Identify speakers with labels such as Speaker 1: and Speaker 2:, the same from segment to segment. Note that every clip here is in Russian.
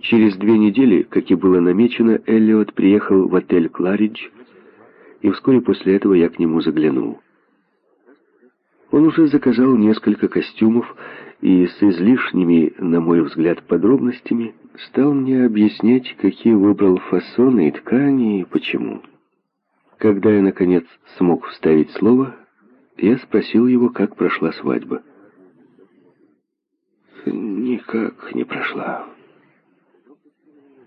Speaker 1: Через две недели, как и было намечено, Эллиот приехал в отель «Кларидж», и вскоре после этого я к нему заглянул. Он уже заказал несколько костюмов и с излишними, на мой взгляд, подробностями стал мне объяснять, какие выбрал фасоны и ткани и почему. Когда я, наконец, смог вставить слово, я спросил его, как прошла свадьба. «Никак не прошла», —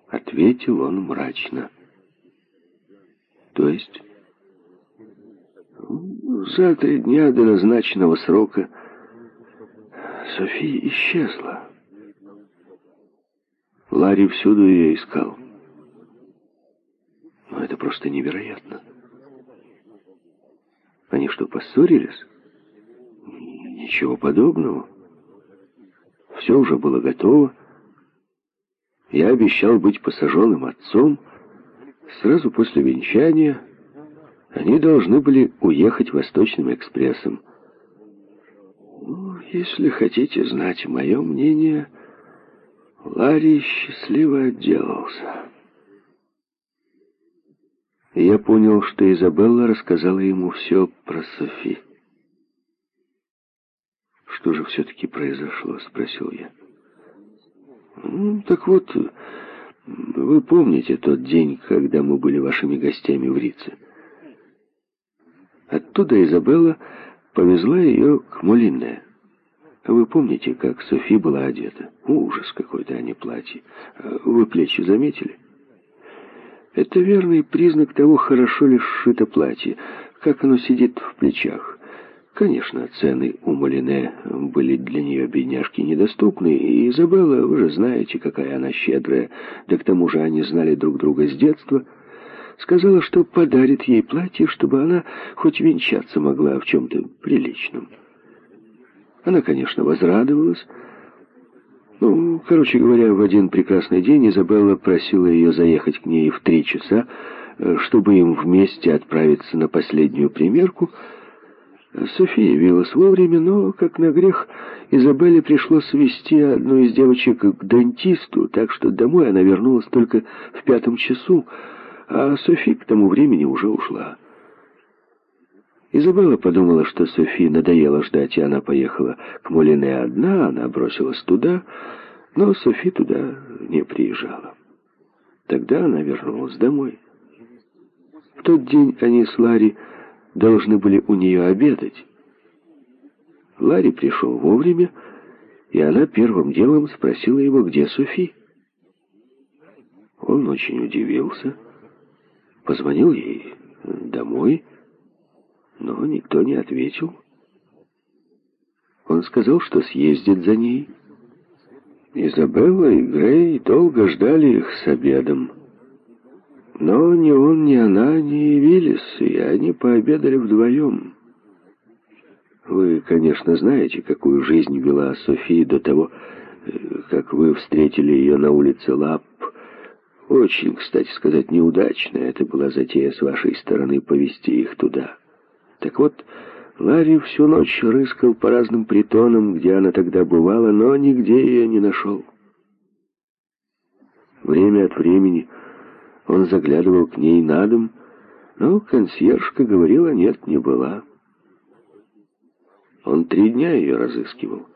Speaker 1: ответил он мрачно. «То есть?» «За три дня до назначенного срока София исчезла. Ларри всюду ее искал. Но это просто невероятно». Они что, поссорились? Ничего подобного. Все уже было готово. Я обещал быть посаженным отцом. Сразу после венчания они должны были уехать Восточным экспрессом. Ну, если хотите знать мое мнение, Ларри счастливо отделался я понял, что Изабелла рассказала ему все про Софи. «Что же все-таки произошло?» — спросил я. «Ну, так вот, вы помните тот день, когда мы были вашими гостями в Рице? Оттуда Изабелла повезла ее к Молине. Вы помните, как Софи была одета? Ужас какой-то, а не платье. Вы плечи заметили?» Это верный признак того, хорошо ли сшито платье, как оно сидит в плечах. Конечно, цены у Малине были для нее, бедняжки, недоступны, и Изабелла, вы же знаете, какая она щедрая, да к тому же они знали друг друга с детства, сказала, что подарит ей платье, чтобы она хоть венчаться могла в чем-то приличном. Она, конечно, возрадовалась, ну, короче говоря, в один прекрасный день Изабелла просила ее заехать к ней в три часа, э, чтобы им вместе отправиться на последнюю примерку. София явилась вовремя, но, как на грех, Изабелле пришлось вести одну из девочек к дантисту, так что домой она вернулась только в пятом часу, а Софи к тому времени уже ушла. Изабелла подумала, что Софи надоело ждать, и она поехала к Молине одна, она бросилась туда, но Софи туда не приезжала. Тогда она вернулась домой. В тот день они с Ларри должны были у нее обедать. Ларри пришел вовремя, и она первым делом спросила его, где Софи. Он очень удивился, позвонил ей домой, но никто не ответил. Он сказал, что съездит за ней. Изабелла и Грей долго ждали их с обедом. Но ни он, ни она не явились, и они пообедали вдвоем. Вы, конечно, знаете, какую жизнь вела София до того, как вы встретили ее на улице Лап. Очень, кстати сказать, неудачная это была затея с вашей стороны повести их туда. Так вот, Ларри всю ночь рыскал по разным притонам, где она тогда бывала, но нигде ее не нашел. Время от времени он заглядывал к ней на дом, но консьержка говорила, нет, не была. Он три дня ее разыскивал.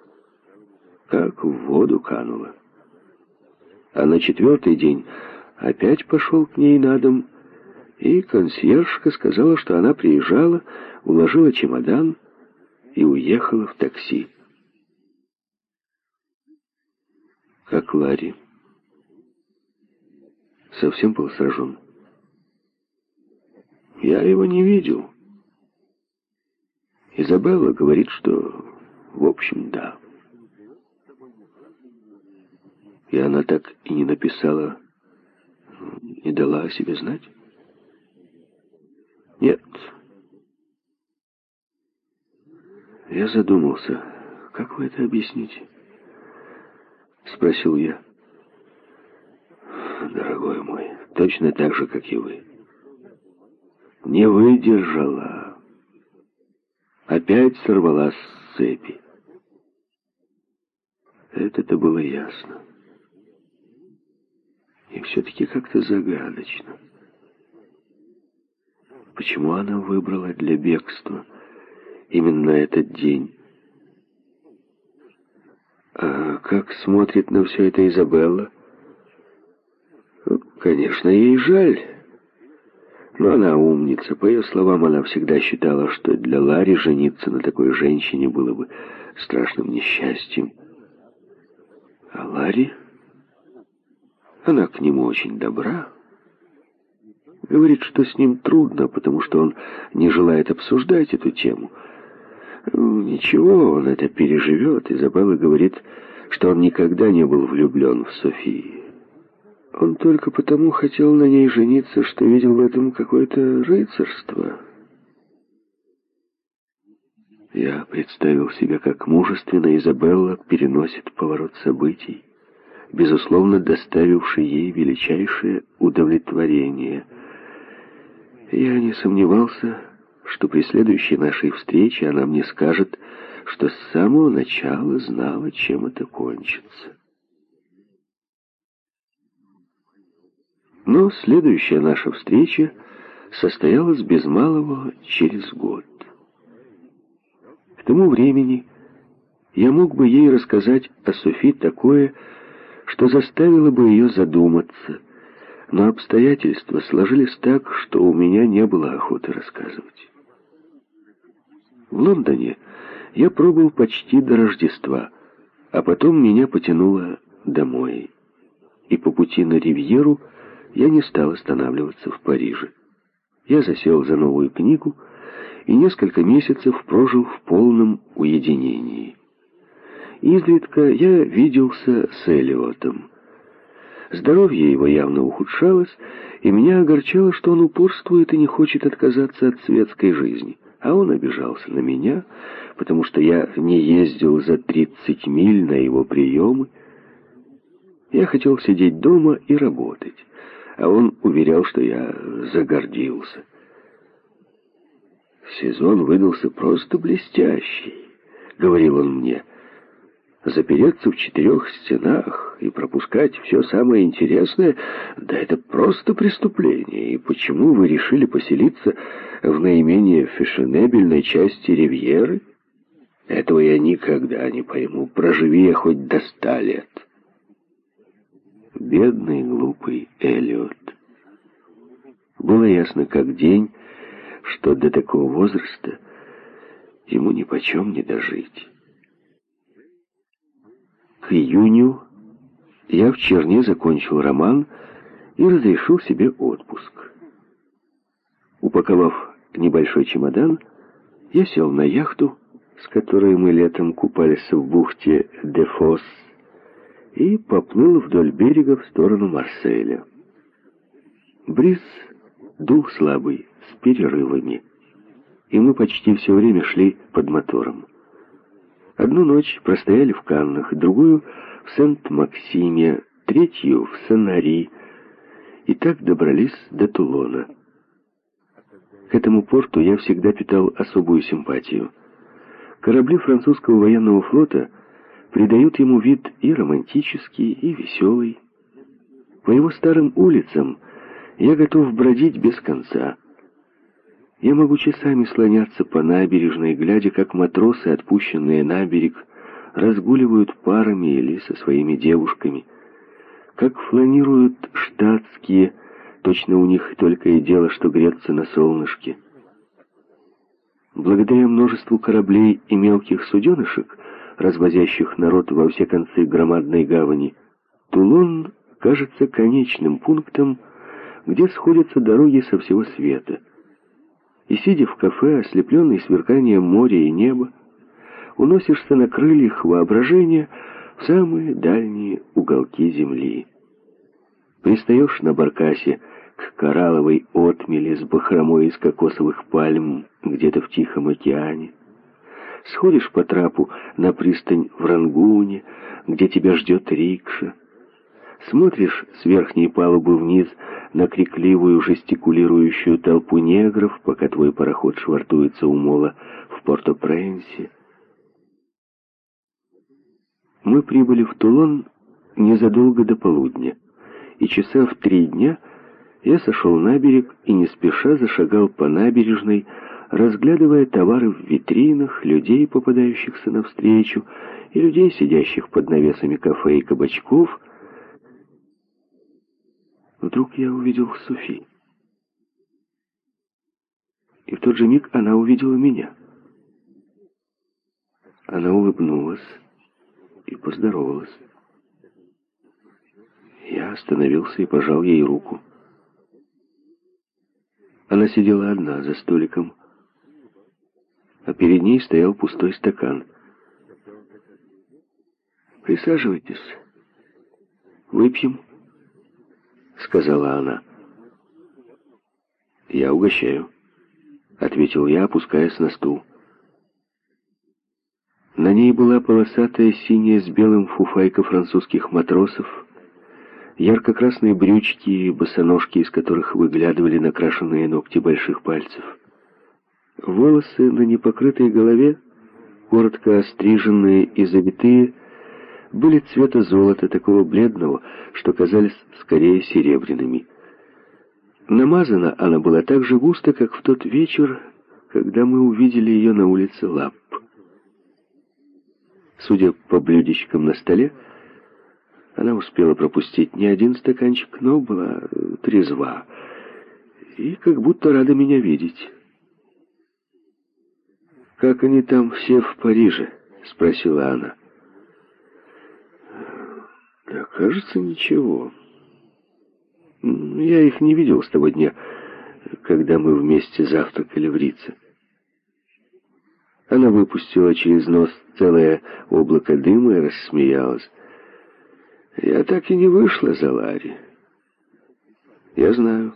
Speaker 1: Как в воду канула. А на четвертый день опять пошел к ней на дом, и консьержка сказала, что она приезжала, уложила чемодан и уехала в такси. Как Ларри. Совсем был сражен. Я его не видел. Изабелла говорит, что в общем, да. И она так и не написала, не дала о себе знать? Нет. Я задумался. Как вы это объясните? Спросил я. Дорогой мой, точно так же, как и вы. Не выдержала. Опять сорвалась с цепи. Это-то было ясно. все-таки как-то загадочно. Почему она выбрала для бегства именно этот день? А как смотрит на все это Изабелла? Конечно, ей жаль. Но она умница. По ее словам, она всегда считала, что для Ларри жениться на такой женщине было бы страшным несчастьем. А Ларри... Она к нему очень добра. Говорит, что с ним трудно, потому что он не желает обсуждать эту тему. Ну, ничего, он это переживет. Изабелла говорит, что он никогда не был влюблен в Софии. Он только потому хотел на ней жениться, что видел в этом какое-то рыцарство. Я представил себе, как мужественно Изабелла переносит поворот событий, безусловно доставивший ей величайшее удовлетворение. Я не сомневался, что при следующей нашей встрече она мне скажет, что с самого начала знала, чем это кончится. Но следующая наша встреча состоялась без малого через год. К тому времени я мог бы ей рассказать о Софи такое, что заставило бы ее задуматься, но обстоятельства сложились так, что у меня не было охоты рассказывать. В Лондоне я пробыл почти до Рождества, а потом меня потянуло домой. И по пути на Ривьеру я не стал останавливаться в Париже. Я засел за новую книгу и несколько месяцев прожил в полном уединении. Изредка я виделся с Элиотом. Здоровье его явно ухудшалось, и меня огорчало, что он упорствует и не хочет отказаться от светской жизни. А он обижался на меня, потому что я не ездил за 30 миль на его приемы. Я хотел сидеть дома и работать а он уверял, что я загордился. «Сезон выдался просто блестящий», — говорил он мне. «Запереться в четырех стенах и пропускать все самое интересное, да это просто преступление. И почему вы решили поселиться в наименее фешенебельной части Ривьеры? Этого я никогда не пойму, проживи я хоть до ста лет». Бедный, глупый Эллиот. Было ясно как день, что до такого возраста ему нипочем не дожить. К июню я в Черне закончил роман и разрешил себе отпуск. Упаковав небольшой чемодан, я сел на яхту, с которой мы летом купались в бухте Дефос, и поплыл вдоль берега в сторону Марселя. Бриз дул слабый, с перерывами, и мы почти все время шли под мотором. Одну ночь простояли в Каннах, другую в Сент-Максиме, третью в Санари, и так добрались до Тулона. К этому порту я всегда питал особую симпатию. Корабли французского военного флота — придают ему вид и романтический, и веселый. По его старым улицам я готов бродить без конца. Я могу часами слоняться по набережной, глядя, как матросы, отпущенные на берег, разгуливают парами или со своими девушками, как фланируют штатские, точно у них только и дело, что греться на солнышке. Благодаря множеству кораблей и мелких суденышек, развозящих народ во все концы громадной гавани, Тулон кажется конечным пунктом, где сходятся дороги со всего света. И, сидя в кафе, ослепленный сверканием моря и неба, уносишься на крыльях воображения в самые дальние уголки земли. Пристаешь на баркасе к коралловой отмели с бахромой из кокосовых пальм где-то в Тихом океане, Сходишь по трапу на пристань в Рангуне, где тебя ждет рикша. Смотришь с верхней палубы вниз на крикливую жестикулирующую толпу негров, пока твой пароход швартуется у мола в Порто-Пренсе. Мы прибыли в Тулон незадолго до полудня и часа в три дня я сошел на берег и не спеша зашагал по набережной, разглядывая товары в витринах, людей, попадающихся навстречу, и людей, сидящих под навесами кафе и кабачков. Вдруг я увидел Софи. И в тот же миг она увидела меня. Она улыбнулась и поздоровалась. Я остановился и пожал ей руку. Она сидела одна за столиком, а перед ней стоял пустой стакан. «Присаживайтесь. Выпьем», — сказала она. «Я угощаю», — ответил я, опускаясь на стул. На ней была полосатая синяя с белым фуфайка французских матросов, ярко-красные брючки и босоножки, из которых выглядывали накрашенные ногти больших пальцев. Волосы на непокрытой голове, коротко остриженные и завитые, были цвета золота, такого бледного, что казались скорее серебряными. Намазана она была так же густо, как в тот вечер, когда мы увидели ее на улице Лап. Судя по блюдечкам на столе, она успела пропустить не один стаканчик, но была трезва и как будто рада меня видеть. «Как они там все в Париже?» — спросила она. «Да, кажется, ничего. Я их не видел с того дня, когда мы вместе завтракали в Рице». Она выпустила через нос целое облако дыма и рассмеялась. Я так и не вышла за Ларри. Я знаю.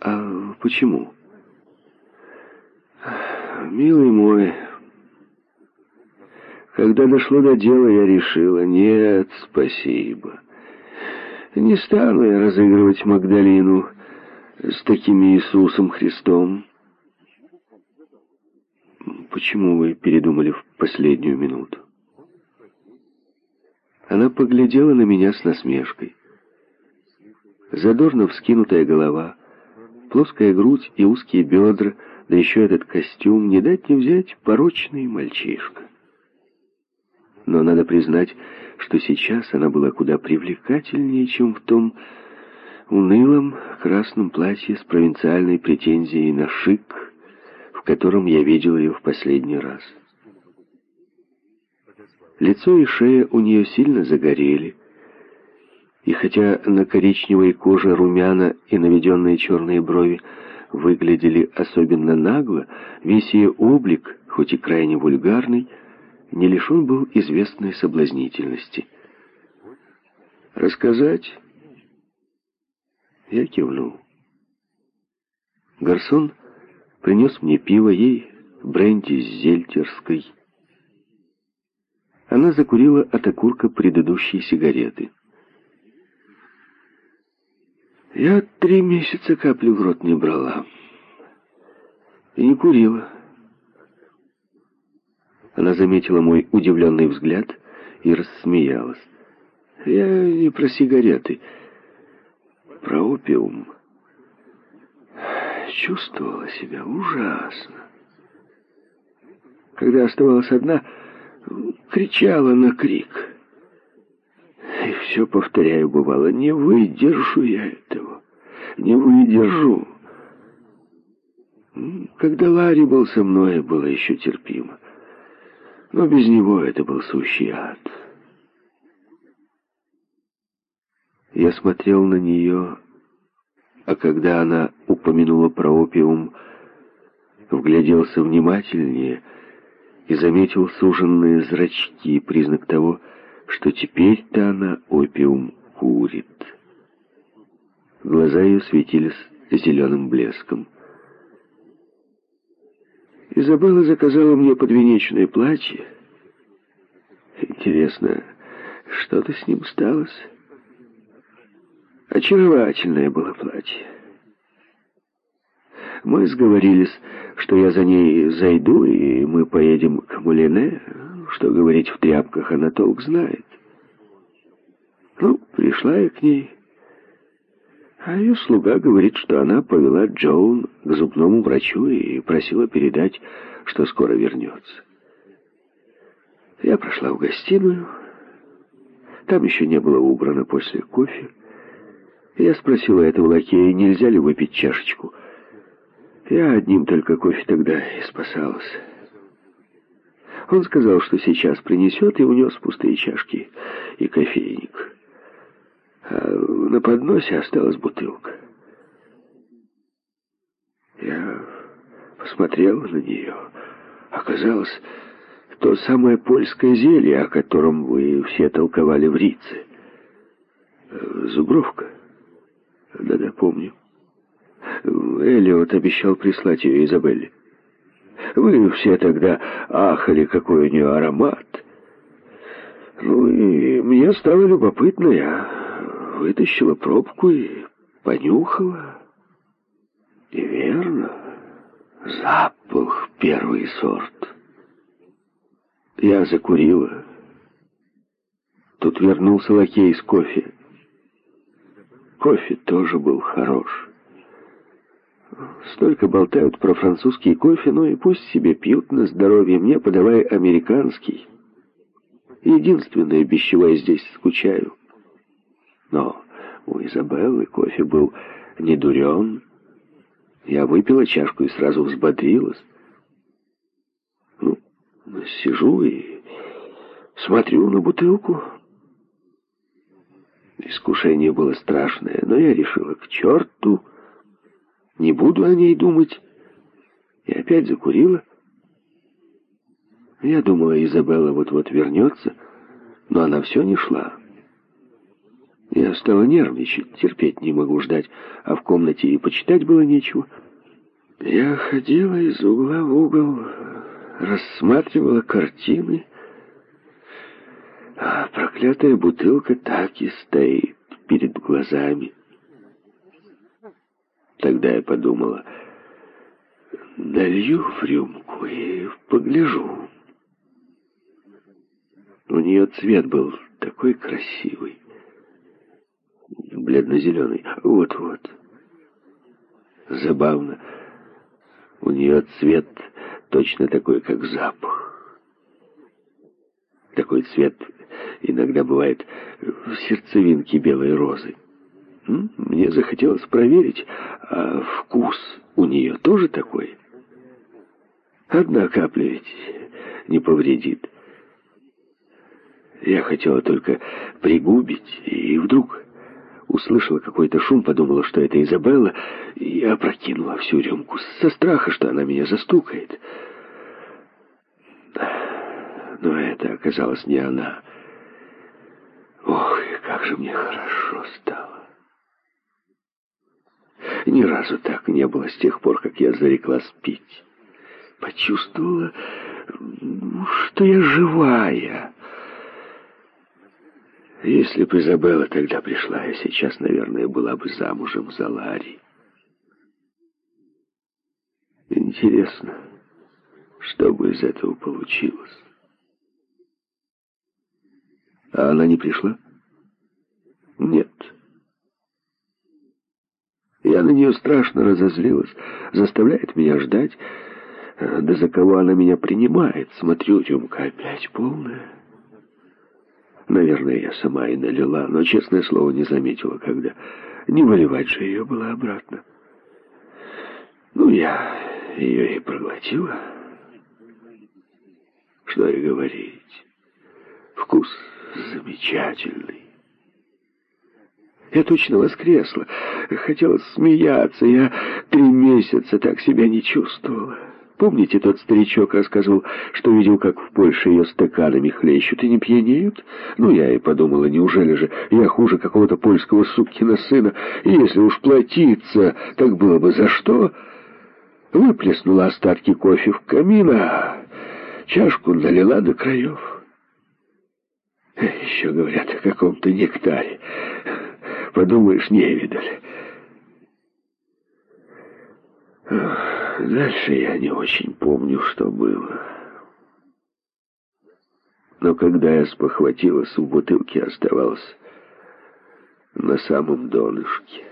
Speaker 1: А почему? Милый мой, когда дошло до дела, я решила, нет, спасибо. Не стану я разыгрывать Магдалину с таким Иисусом Христом. Почему вы передумали в последнюю минуту? Она поглядела на меня с насмешкой. Задорно вскинутая голова, плоская грудь и узкие бедра, да еще этот костюм, не дать не взять порочный мальчишка. Но надо признать, что сейчас она была куда привлекательнее, чем в том унылом красном платье с провинциальной претензией на шик, в котором я видел ее в последний раз. Лицо и шея у нее сильно загорели, и хотя на коричневой коже румяна и наведенные черные брови выглядели особенно нагло, весь ее облик, хоть и крайне вульгарный, не лишен был известной соблазнительности. «Рассказать?» Я кивнул. Гарсон принес мне пиво, ей бренди с зельтерской, она закурила от окурка предыдущей сигареты. Я три месяца каплю в рот не брала. И не курила. Она заметила мой удивленный взгляд и рассмеялась. Я не про сигареты, про опиум. Чувствовала себя ужасно. Когда оставалась одна, кричала на крик. И все, повторяю, бывало, не выдержу я этого, не выдержу. Когда Ларри был со мной, было еще терпимо. Но без него это был сущий ад. Я смотрел на нее, а когда она упомянула про опиум, вгляделся внимательнее — и заметил суженные зрачки, признак того, что теперь-то она опиум курит. Глаза ее светились зеленым блеском. Изабелла заказала мне подвенечное платье. Интересно, что-то с ним сталось? Очаровательное было платье. Мы сговорились, что я за ней зайду, и мы поедем к Мулине. Что говорить в тряпках, она толк знает. Ну, пришла я к ней А ее слуга говорит, что она повела Джоун к зубному врачу и просила передать, что скоро вернется. Я прошла в гостиную. Там еще не было убрано после кофе. Я спросила этого лакея, нельзя ли выпить чашечку. Я одним только кофе тогда и спасалась. Он сказал, что сейчас принесет, и унес пустые чашки и кофейник. А на подносе осталась бутылка. Я посмотрел на нее. Оказалось, то самое польское зелье, о котором вы все толковали в Рице. Зубровка. Да-да, помню. Элиот обещал прислать ее Изабелле. Вы все тогда ахали, какой у нее аромат. Ну и мне стало любопытно, я вытащила пробку и понюхала. И верно, запах первый сорт. Я закурила. Тут вернулся лакей с кофе. Кофе тоже был хорош. Столько болтают про французский кофе, ну и пусть себе пьют на здоровье, мне подавай американский. Единственное, без чего я здесь скучаю. Но у Изабеллы кофе был не дурен. Я выпила чашку и сразу взбодрилась. Ну, сижу и смотрю на бутылку. Искушение было страшное, но я решила к черту. Не буду о ней думать. И опять закурила. Я думала, Изабелла вот-вот вернется, но она все не шла. Я стала нервничать, терпеть не могу ждать, а в комнате и почитать было нечего. Я ходила из угла в угол, рассматривала картины, а проклятая бутылка так и стоит перед глазами. Тогда я подумала, налью в рюмку и погляжу. У нее цвет был такой красивый бледно-зеленый. Вот-вот. Забавно. У нее цвет точно такой, как запах. Такой цвет иногда бывает в сердцевинке белой розы. Мне захотелось проверить, а вкус у нее тоже такой? Одна капля ведь не повредит. Я хотела только пригубить, и вдруг услышала какой-то шум, подумала, что это Изабелла, и опрокинула всю рюмку со страха, что она меня застукает. Но это оказалось не она. Ох, как же мне хорошо стало. Ни разу так не было с тех пор, как я зареклась пить. Почувствовала, что я живая, если бы Изабелла тогда пришла, я сейчас, наверное, была бы замужем за Ларри. Интересно, что бы из этого получилось? А она не пришла? Нет. Я на нее страшно разозлилась, заставляет меня ждать. Да за кого она меня принимает? Смотрю, рюмка опять полная. Наверное, я сама и налила, но, честное слово, не заметила, когда. Не выливать же ее было обратно. Ну, я ее и проглотила. Что и говорить. Вкус замечательный. Я точно воскресла. Хотела смеяться. Я три месяца так себя не чувствовала. Помните, тот старичок рассказывал, что видел, как в Польше ее стаканами хлещут и не пьянеют? Ну, я и подумала, неужели же я хуже какого-то польского сукина сына? И если уж платиться, так было бы за что? Выплеснула остатки кофе в камин, а чашку налила до краев. Еще говорят о каком-то нектаре. Подумаешь, не видали. Дальше я не очень помню, что было. Но когда я спохватилась, у бутылки оставалось на самом донышке.